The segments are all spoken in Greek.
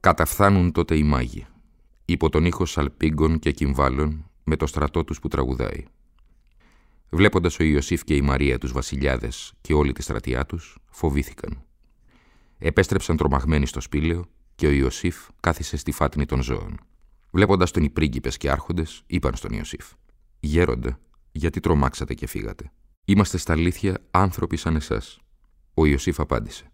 Καταφθάνουν τότε οι μάγοι, υπό τον ήχο σαλπίγκων και κυμβάλων με το στρατό τους που τραγουδάει. Βλέποντας ο Ιωσήφ και η Μαρία τους βασιλιάδες και όλη τη στρατιά τους, φοβήθηκαν. Επέστρεψαν τρομαγμένοι στο σπήλαιο και ο Ιωσήφ κάθισε στη φάτνη των ζώων. Βλέποντας τον οι πρίγκιπες και άρχοντες, είπαν στον Ιωσήφ «Γέροντα, γιατί τρομάξατε και φύγατε. Είμαστε στα αλήθεια άνθρωποι σαν εσάς». Ο Ιωσήφ απάντησε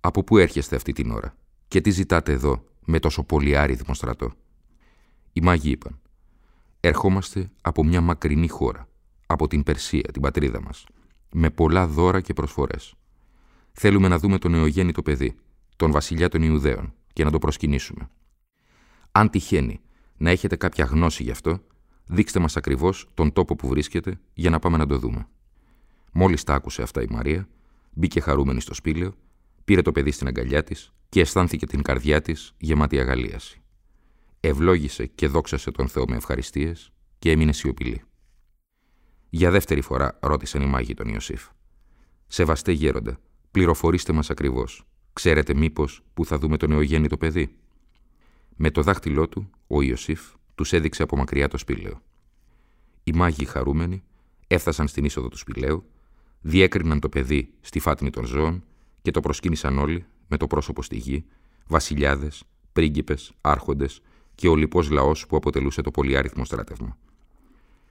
«Από πού έρχεστε αυτή την ώρα» Και τι ζητάτε εδώ, με τόσο πολύ άριθμο στρατό; Οι μάγοι είπαν, ερχόμαστε από μια μακρινή χώρα, από την Περσία, την πατρίδα μας, με πολλά δώρα και προσφορές. Θέλουμε να δούμε τον νεογέννητο παιδί, τον βασιλιά των Ιουδαίων, και να το προσκυνήσουμε. Αν τυχαίνει να έχετε κάποια γνώση γι' αυτό, δείξτε μας ακριβώς τον τόπο που βρίσκεται για να πάμε να το δούμε. Μόλις τα άκουσε αυτά η Μαρία, μπήκε χαρούμενη στο σπήλαιο, πήρε το παιδί στην αγκαλιά της και αισθάνθηκε την καρδιά της γεμάτη αγαλίαση. Ευλόγησε και δόξασε τον Θεό με ευχαριστίες και έμεινε σιωπηλή. Για δεύτερη φορά ρώτησαν οι μάγοι τον Ιωσήφ. «Σεβαστέ γέροντα, πληροφορήστε μας ακριβώς. Ξέρετε μήπως που θα δούμε το νεογέννητο παιδί» Με το δάχτυλό του, ο Ιωσήφ τους έδειξε από μακριά το σπήλαιο. Οι μάγοι χαρούμενοι έφτασαν στην είσοδο του σπηλαίου, διέκριναν το παιδί στη φάτνη των ζώων και το προσκύνησαν όλοι με το πρόσωπο στη γη, βασιλιάδες, πρίγκιπες, άρχοντες και ο λοιπός λαός που αποτελούσε το πολυάριθμο στράτευμα.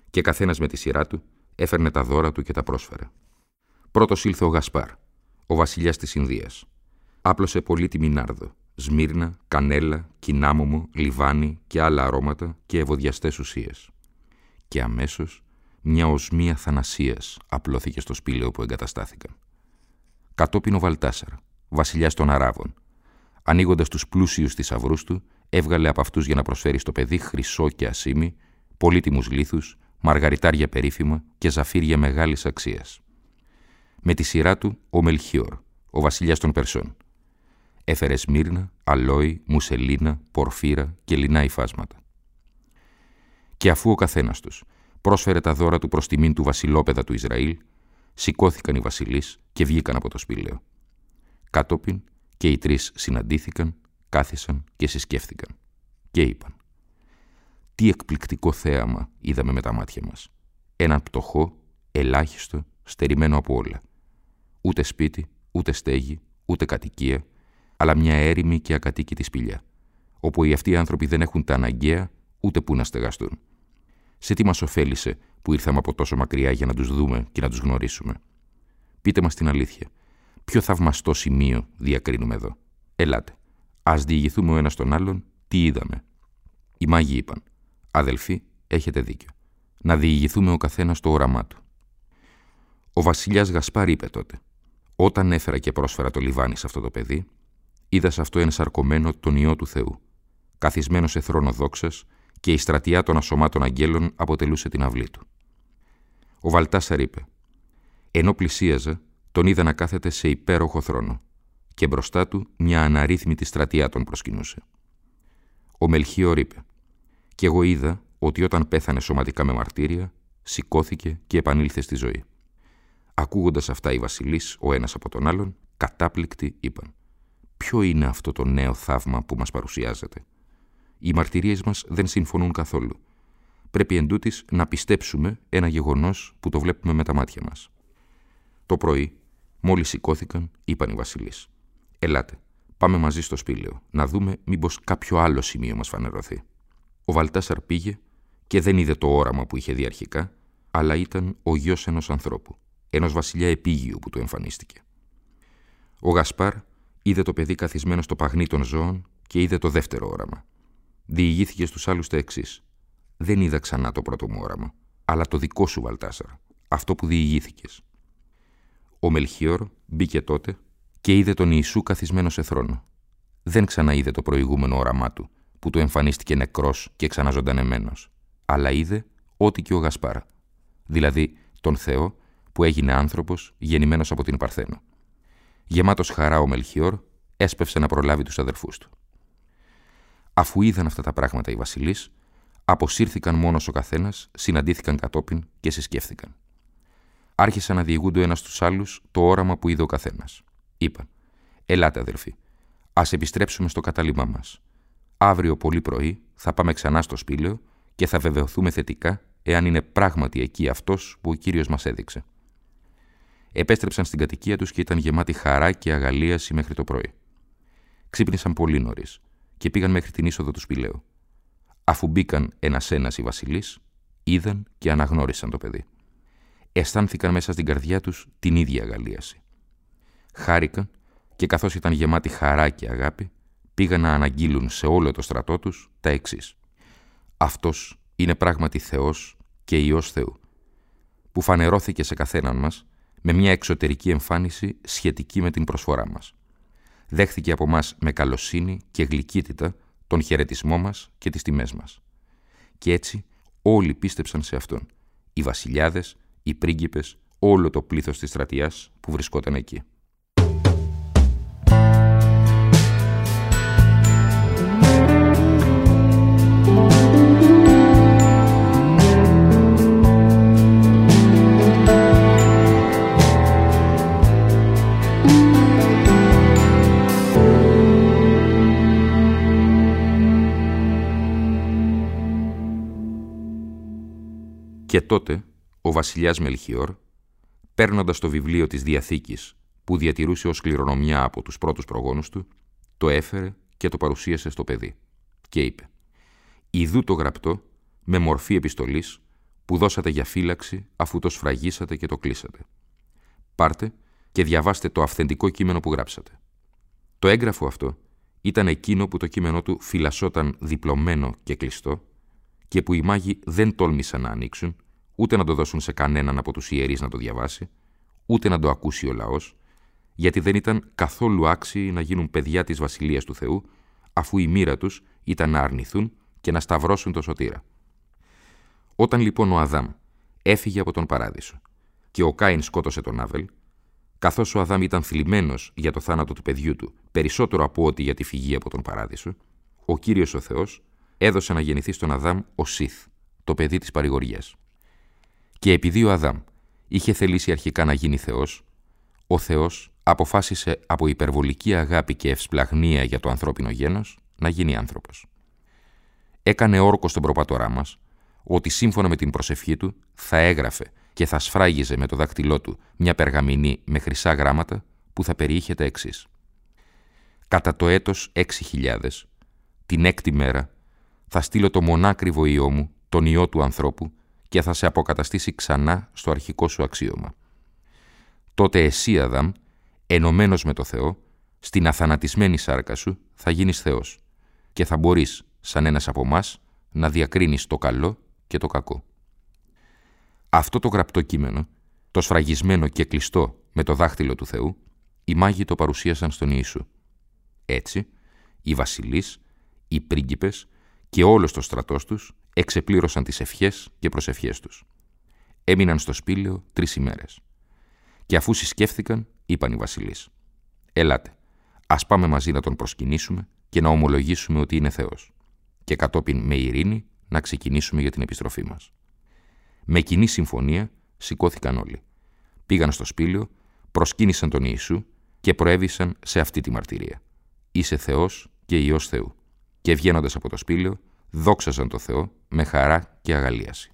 Και καθένας με τη σειρά του έφερνε τα δώρα του και τα πρόσφερε. Πρώτος ήλθε ο Γασπάρ, ο βασιλιάς της Ινδίας. Άπλωσε πολύτιμη νάρδο, σμύρνα, κανέλα, κοινάμωμο, λιβάνι και άλλα αρώματα και ευωδιαστές ουσίες. Και αμέσως μια οσμία θανασίας απλώθηκε στο σπήλαιο που εγκαταστάθηκαν. Κατόπιν ο Βαλτάσαρ, βασιλιάς των Αράβων. Ανοίγοντας τους πλούσιους θησαυρούς του, έβγαλε από αυτούς για να προσφέρει στο παιδί χρυσό και ασίμι, πολύτιμους λίθους, μαργαριτάρια περίφημα και ζαφύρια μεγάλης αξίας. Με τη σειρά του ο Μελχιόρ, ο βασιλιάς των Περσών. Έφερε σμύρνα, αλόι, μουσελίνα, πορφύρα και λινά υφάσματα. Και αφού ο καθένας τους πρόσφερε τα δώρα του προς τιμήν του βασιλόπεδα του Ισραήλ, σηκώθηκαν οι βασιλείς και βγήκαν από το σπήλαιο. Κατόπιν και οι τρεις συναντήθηκαν, κάθισαν και συσκέφθηκαν. Και είπαν «Τι εκπληκτικό θέαμα είδαμε με τα μάτια μας. Έναν πτωχό, ελάχιστο, στερημένο από όλα. Ούτε σπίτι, ούτε στέγη, ούτε κατοικία, αλλά μια έρημη και ακατοίκητη σπηλιά, όπου οι αυτοί οι άνθρωποι δεν έχουν τα αναγκαία ούτε που να στεγαστούν. Σε τι μας ωφέλησε που ήρθαμε από τόσο μακριά για να τους δούμε και να τους γνωρίσουμε. Πείτε μας την αλήθεια. Ποιο θαυμαστό σημείο διακρίνουμε εδώ. Ελάτε. Α διηγηθούμε ο ένας τον άλλον τι είδαμε. Οι μάγοι είπαν: Αδελφοί, έχετε δίκιο. Να διηγηθούμε ο καθένας το όραμά του. Ο βασιλιάς Γασπάρ είπε τότε: Όταν έφερα και πρόσφερα το λιβάνι σε αυτό το παιδί, είδα σε αυτό ενσαρκωμένο τον ιό του Θεού. Καθισμένο σε θρόνο δόξας και η στρατιά των ασωμάτων αγγέλων αποτελούσε την αυλή του. Ο Βαλτάσαρ είπε: Ενώ πλησίαζε, τον είδα να κάθεται σε υπέροχο θρόνο και μπροστά του μια αναρρύθμιτη στρατιά τον προσκυνούσε. Ο Μελχίωρ είπε «Κι εγώ είδα ότι όταν πέθανε σωματικά με μαρτύρια, σηκώθηκε και επανήλθε στη ζωή». Ακούγοντας αυτά οι βασιλείς, ο ένας από τον άλλον, κατάπληκτοι είπαν «Ποιο είναι αυτό το νέο θαύμα που μας παρουσιάζεται» Οι μαρτυρίες μας δεν συμφωνούν καθόλου. Πρέπει εντούτοις να πιστέψουμε ένα γεγονός που το βλέπουμε με τα μάτια μας. Το πρωί, Μόλις σηκώθηκαν, είπαν οι Βασιλείς. Ελάτε, Πάμε μαζί στο σπήλαιο, να δούμε μήπως κάποιο άλλο σημείο μας φανερωθεί. Ο Βαλτάσαρ πήγε και δεν είδε το όραμα που είχε δει αρχικά, αλλά ήταν ο γιος ενός ανθρώπου, ενός βασιλιά επίγειου που του εμφανίστηκε. Ο Γασπάρ είδε το παιδί καθισμένο στο παγνί των ζώων και είδε το δεύτερο όραμα. Διηγήθηκε στους άλλους τα εξής. Δεν είδα ξανά το πρώτο μου όραμα, αλλά το δικό σου Βαλτάσαρ, αυτό που διηγήθηκες. Ο Μελχιόρ μπήκε τότε και είδε τον Ιησού καθισμένο σε θρόνο. Δεν ξαναείδε το προηγούμενο όραμά του, που του εμφανίστηκε νεκρός και ξαναζωντανεμένος, αλλά είδε ό,τι και ο Γασπάρα, δηλαδή τον Θεό που έγινε άνθρωπος γεννημένος από την Παρθένο. Γεμάτος χαρά ο Μελχιόρ έσπευσε να προλάβει τους αδερφούς του. Αφού είδαν αυτά τα πράγματα οι βασιλείς, αποσύρθηκαν μόνος ο καθένας, συναντήθηκαν κατόπιν και συσκέφθηκαν. Άρχισαν να διηγούνται ένας στους άλλους το όραμα που είδε ο καθένας. Είπαν, ελάτε αδερφοί, ας επιστρέψουμε στο κατάλημά μας. Αύριο πολύ πρωί θα πάμε ξανά στο σπήλαιο και θα βεβαιωθούμε θετικά εάν είναι πράγματι εκεί αυτός που ο Κύριος μας έδειξε. Επέστρεψαν στην κατοικία τους και ήταν γεμάτοι χαρά και αγαλίαση μέχρι το πρωί. Ξύπνησαν πολύ νωρίς και πήγαν μέχρι την είσοδο του σπηλαίου. Αφού μπήκαν ένα-ένα οι βασιλείς, είδαν και αναγνώρισαν το παιδί. Αισθάνθηκαν μέσα στην καρδιά τους την ίδια αγαλίαση. Χάρηκαν και καθώς ήταν γεμάτοι χαρά και αγάπη, πήγαν να αναγγείλουν σε όλο το στρατό τους τα εξής. Αυτός είναι πράγματι Θεός και Υιός Θεού, που φανερώθηκε σε καθέναν μας με μια εξωτερική εμφάνιση σχετική με την προσφορά μας. Δέχθηκε από μας με καλοσύνη και γλυκύτητα τον χαιρετισμό μας και τις τιμές μας. Και έτσι όλοι πίστεψαν σε Αυτόν, οι βασιλιάδες, οι πρίγκιπες, όλο το πλήθος της στρατιάς που βρισκόταν εκεί. Και τότε ο βασιλιάς Μελχιόρ, παίρνοντας το βιβλίο της Διαθήκης που διατηρούσε ως κληρονομιά από τους πρώτους προγόνους του, το έφερε και το παρουσίασε στο παιδί και είπε «Ιδού το γραπτό με μορφή επιστολής που δώσατε για φύλαξη αφού το σφραγίσατε και το κλείσατε. Πάρτε και διαβάστε το αυθεντικό κείμενο που γράψατε. Το έγγραφο αυτό ήταν εκείνο που το κείμενό του φυλασσόταν διπλωμένο και κλειστό και που οι μάγοι δεν τόλμησαν να ανοίξουν, ούτε να το δώσουν σε κανέναν από τους ιερείς να το διαβάσει, ούτε να το ακούσει ο λαός, γιατί δεν ήταν καθόλου άξιοι να γίνουν παιδιά της Βασιλείας του Θεού, αφού η μοίρα τους ήταν να αρνηθούν και να σταυρώσουν το σωτήρα. Όταν λοιπόν ο Αδάμ έφυγε από τον παράδεισο και ο Κάιν σκότωσε τον Άβελ, καθώς ο Αδάμ ήταν θλιμμένος για το θάνατο του παιδιού του περισσότερο από ό,τι για τη φυγή από τον παράδεισο, ο κύριος ο Θεός έδωσε να γεννηθεί στον Αδάμ ο Σιθ, το παιδί της παρηγοριάς. Και επειδή ο Αδάμ είχε θελήσει αρχικά να γίνει Θεός, ο Θεός αποφάσισε από υπερβολική αγάπη και ευσπλαγνία για το ανθρώπινο γένος να γίνει άνθρωπος. Έκανε όρκο στον προπατορά μας ότι σύμφωνα με την προσευχή του θα έγραφε και θα σφράγιζε με το δάκτυλό του μια περγαμηνή με χρυσά γράμματα που θα περιείχε τα εξής. Κατά το έτος 6.000, την έκτη μέρα, θα στείλω το μονάκριβο ιό μου, τον ιό του ανθρώπου, και θα σε αποκαταστήσει ξανά στο αρχικό σου αξίωμα. Τότε εσύ, Αδάμ, ενωμένος με το Θεό, στην αθανατισμένη σάρκα σου θα γίνεις Θεός και θα μπορείς, σαν ένας από εμάς, να διακρίνεις το καλό και το κακό. Αυτό το γραπτό κείμενο, το σφραγισμένο και κλειστό με το δάχτυλο του Θεού, οι μάγοι το παρουσίασαν στον Ιησού. Έτσι, οι βασιλείς, οι πρίγκιπες και όλος το στρατός τους εξεπλήρωσαν τις ευχές και προσευχές τους. Έμειναν στο σπήλαιο τρεις ημέρες. Και αφού συσκέφθηκαν, είπαν οι βασιλείς «Ελάτε, ας πάμε μαζί να τον προσκυνήσουμε και να ομολογήσουμε ότι είναι Θεός και κατόπιν με ειρήνη να ξεκινήσουμε για την επιστροφή μας». Με κοινή συμφωνία σηκώθηκαν όλοι. Πήγαν στο σπήλαιο, προσκύνησαν τον Ιησού και προέβησαν σε αυτή τη μαρτυρία. «Είσαι Θεός και Υιός Θεού» και βγαίνοντας από το σπήλαιο, δόξαζαν το Θεό με χαρά και αγαλίαση.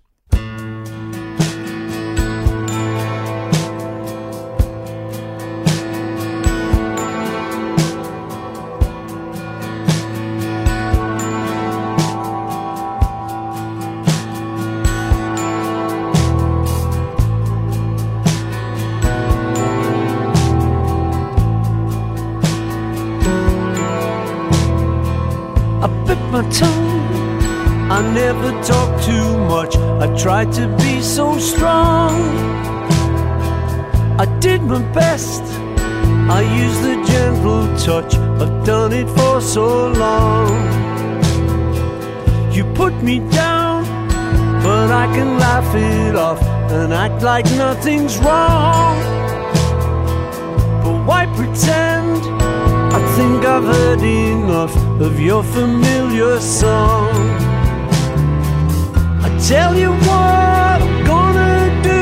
I never talk too much. I tried to be so strong. I did my best. I used the gentle touch. I've done it for so long. You put me down, but I can laugh it off and act like nothing's wrong. But why pretend? I think I've heard enough of your familiar song. I tell you what I'm gonna do.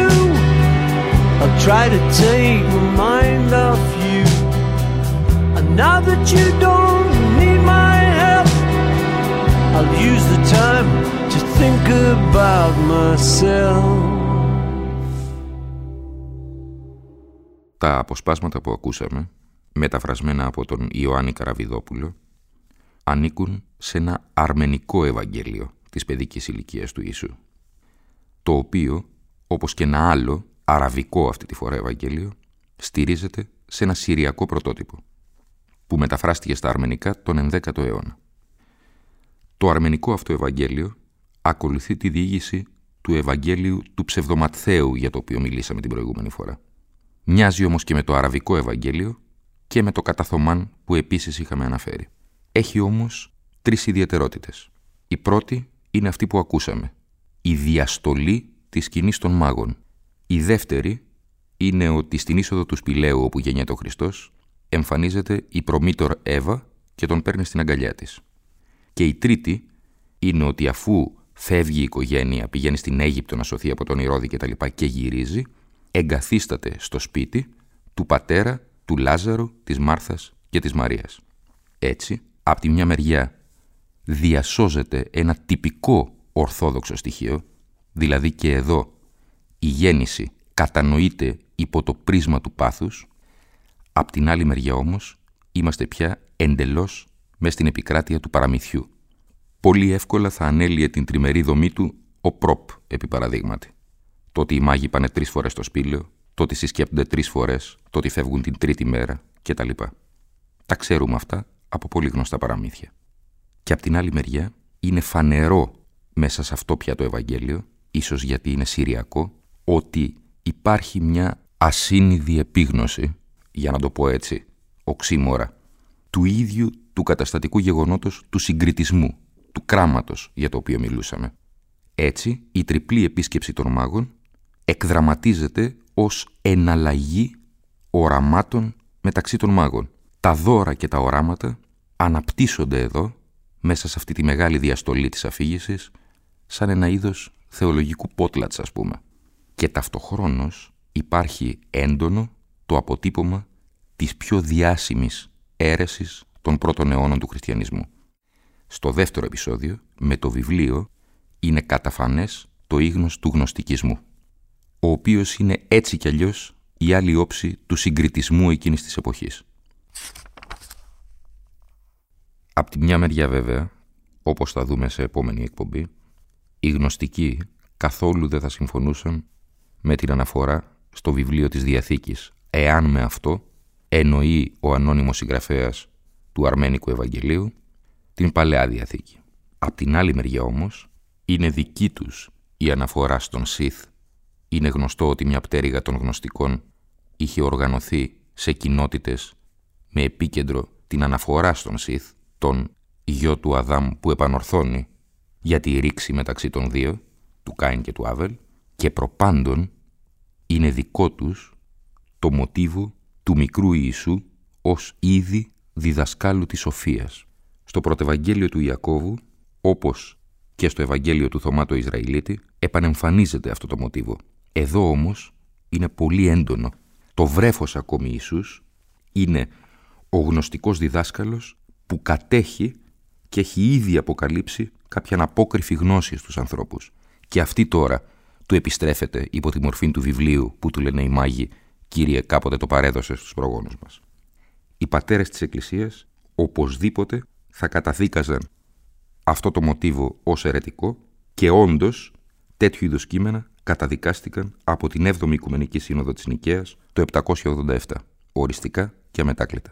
I'll try to take my mind off you. And now that you don't need my help, I'll use the time to think about myself. Τα αποσπάσματα που ακούσαμε, μεταφρασμένα από τον Ιωάννη Καραβιδόπουλο, ανήκουν σε ένα αρμενικό Ευαγγέλιο της παιδικής ηλικίας του Ιησού, το οποίο, όπως και ένα άλλο, αραβικό αυτή τη φορά Ευαγγέλιο, στηρίζεται σε ένα συριακό πρωτότυπο, που μεταφράστηκε στα αρμενικά τον 11ο αιώνα. Το αρμενικό αυτό Ευαγγέλιο ακολουθεί τη διήγηση του Ευαγγέλιου του ψευδοματθαίου για το οποίο μιλήσαμε την προηγούμενη φορά. Μοιάζει όμως και με το Αραβικό Ευαγγέλιο και με το Καταθωμάν που επίσης είχαμε αναφέρει. Έχει όμως τρεις ιδιαιτερότητες. Η πρώτη είναι αυτή που ακούσαμε. Η διαστολή της σκηνής των μάγων. Η δεύτερη είναι ότι στην είσοδο του σπηλαίου όπου γεννιέται ο Χριστός εμφανίζεται η προμήτωρ Εύα και τον παίρνει στην αγκαλιά της. Και η τρίτη είναι ότι αφού φεύγει η οικογένεια, πηγαίνει στην Αίγυπτο να σωθεί από τον Ηρώδη και τα λοιπά και γυρίζει, εγκαθίσταται στο σπίτι του πατέρα του Λάζαρου, της Μάρθας και της Μαρίας. Έτσι, από τη μια μεριά διασώζεται ένα τυπικό ορθόδοξο στοιχείο, δηλαδή και εδώ η γέννηση κατανοείται υπό το πρίσμα του πάθους, απ' την άλλη μεριά όμως είμαστε πια εντελώς μες στην επικράτεια του παραμυθιού. Πολύ εύκολα θα ανέλυε την τριμερή δομή του ο πρόπ, επί παραδείγματι. Το ότι οι μάγοι πάνε τρεις φορές στο σπήλαιο, το ότι συσκέπτονται τρεις φορές, το ότι φεύγουν την τρίτη μέρα κτλ. Τα ξέρουμε αυτά από πολύ γνωστά παραμύθια. Και απ' την άλλη μεριά είναι φανερό μέσα σε αυτό πια το Ευαγγέλιο, ίσως γιατί είναι συριακό, ότι υπάρχει μια ασύνειδη επίγνωση, για να το πω έτσι, οξύμορα, του ίδιου του καταστατικού γεγονότος του συγκριτισμού, του κράματος για το οποίο μιλούσαμε. Έτσι, η τριπλή επίσκεψη των μάγων εκδραματίζεται ως εναλλαγή οραμάτων μεταξύ των μάγων. Τα δώρα και τα οράματα αναπτύσσονται εδώ, μέσα σε αυτή τη μεγάλη διαστολή της αφήγησης, σαν ένα είδος θεολογικού πότλατς, ας πούμε. Και ταυτοχρόνως υπάρχει έντονο το αποτύπωμα της πιο διάσημης αίρεσης των πρώτων αιώνων του χριστιανισμού. Στο δεύτερο επεισόδιο, με το βιβλίο, είναι καταφανές το ίγνος του γνωστικισμού, ο οποίος είναι έτσι κι αλλιώς η άλλη όψη του συγκριτισμού εκείνης της εποχής. Απ' τη μια μεριά βέβαια, όπως θα δούμε σε επόμενη εκπομπή, οι γνωστικοί καθόλου δεν θα συμφωνούσαν με την αναφορά στο βιβλίο της Διαθήκης, εάν με αυτό εννοεί ο ανώνυμος συγγραφέας του Αρμένικου Ευαγγελίου την Παλαιά Διαθήκη. Απ' την άλλη μεριά όμως, είναι δική τους η αναφορά στον Σιθ. Είναι γνωστό ότι μια πτέρυγα των γνωστικών είχε οργανωθεί σε κοινότητες με επίκεντρο την αναφορά στον Σιθ, τον γιο του Αδάμ που επανορθώνει για τη ρήξη μεταξύ των δύο, του Κάιν και του Άβελ, και προπάντων είναι δικό τους το μοτίβο του μικρού Ιησού ως είδη διδασκάλου της σοφίας. Στο πρωτευαγγέλιο του Ιακώβου, όπως και στο Ευαγγέλιο του Θωμά το Ισραηλίτη, επανεμφανίζεται αυτό το μοτίβο. Εδώ όμως είναι πολύ έντονο. Το βρέφος ακόμη Ιησούς είναι ο γνωστικός διδάσκαλος που κατέχει και έχει ήδη αποκαλύψει κάποια αναπόκριφη γνώση στους ανθρώπους. Και αυτή τώρα του επιστρέφεται υπό τη μορφή του βιβλίου που του λένε οι μάγοι «Κύριε, κάποτε το παρέδωσες στους προγόνους μας». Οι πατέρες της Εκκλησίας οπωσδήποτε θα καταδίκαζαν αυτό το μοτίβο ως αιρετικό και όντως τέτοιου είδους κείμενα καταδικάστηκαν από την 7η Οικουμενική Σύνοδο της Νικαίας το 787, οριστικά και αμετάκλητα.